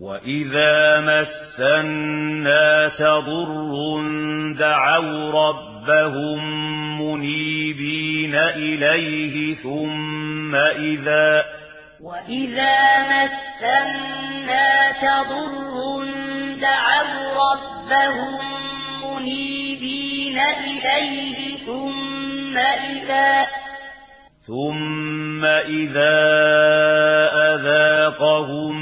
وَإِذَا مَسَّ النَّاسَ ضُرٌّ دَعَوْا رَبَّهُم مُنِيبِينَ إِلَيْهِ ثُمَّ إِذَا وَإِذَا مَسَّ النَّاسَ ضُرٌّ دَعَوْا رَبَّهُم مُنِيبِينَ إِلَيْهِ ثُمَّ إِذَا ثُمَّ إِذَا أَذَاقَهُم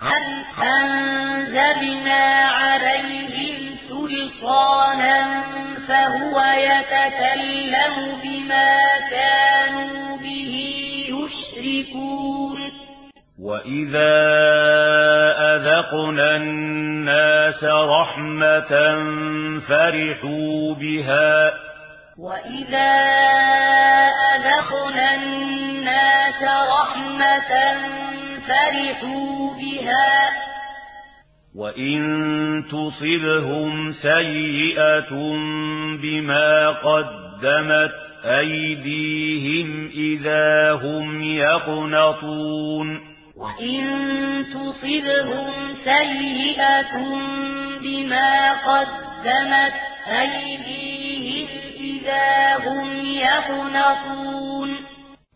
هل عليهم سلطانا فهو يتكلم بما كانوا به يشركون وَإِذَا أَذَقْنَا النَّاسَ رَحْمَةً فَرِحُوا بِهَا وَإِذَا أَذَقْنَا النَّاسَ رَحْمَةً فرحوا بها وَإِن تُصِبْهُمْ سَيِّئَةٌ بِمَا قَدَّمَتْ أَيْدِيهِمْ إِذَا هُمْ يَقْنَطُونَ وَإِن تُصِبْهُمْ سَيِّئَةٌ بِمَا قَدَّمَتْ أَيْدِيهِمْ إِذَا هُمْ يَقْنَطُونَ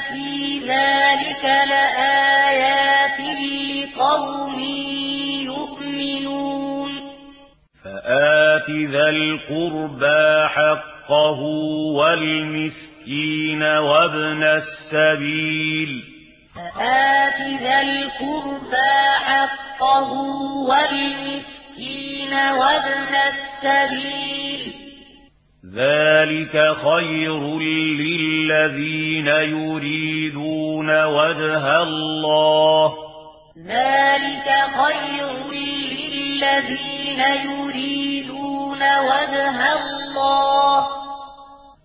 فِي ذَلِكَ لَآيَاتٍ لِقَوْمٍ يُؤْمِنُونَ فَآتِ ذَا الْقُرْبَى حَقَّهُ وَالْمِسْكِينَ وَابْنَ السَّبِيلِ فآت ذا القربى حقه والمسكين وابن السبيل ذلك خير للذين يريدون وجه الله ذلك خير للذين يريدون وجه الله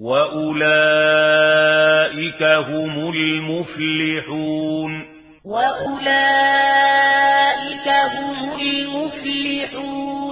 وأولئك هم المفلحون وأولئك هم المفلحون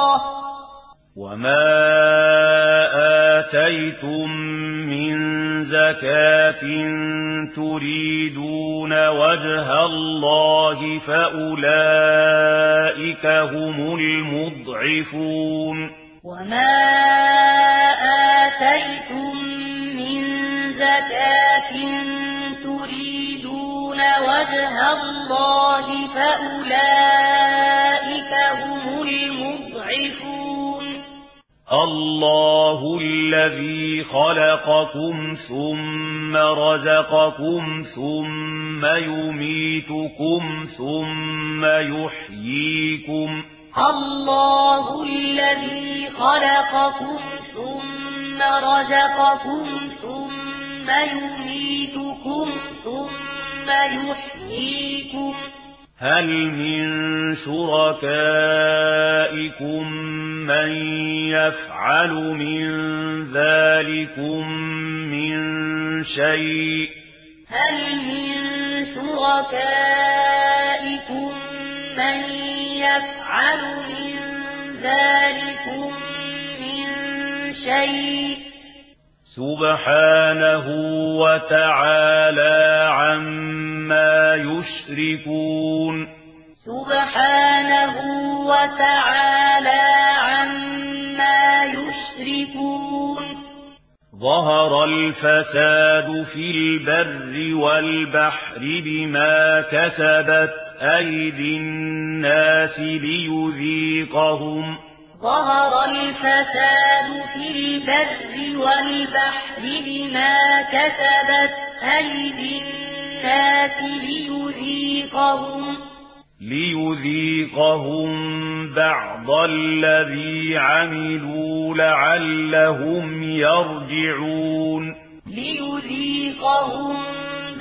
وما آتيتم من زكاة تريدون وجه الله فأولئك هم المضعفون وما آتيتم من زكاة تريدون وجه الله فأولئك الله الذي خلقكم ثم رزقكم ثم يميتكم ثم يحييكم الله الذي خلقكم ثم رزقكم ثم يميتكم ثم يحييكم هل من شركائكم من يفعل من ذلكم من شيء؟ هل من شركائكم من يفعل من ذلكم من شيء؟ سبحانه وتعالى عما يشركون. سبحانه وتعالى عما يشركون. ظهر الفساد في البر والبحر بما كسبت أيدي الناس ليذيقهم. ظهر الفساد في البر والبحر بما كسبت أيدي الناس ليذيقهم ليذيقهم بعض الذي عملوا لعلهم يرجعون. ليذيقهم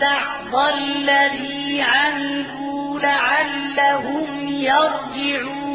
بعض الذي عملوا لعلهم يرجعون.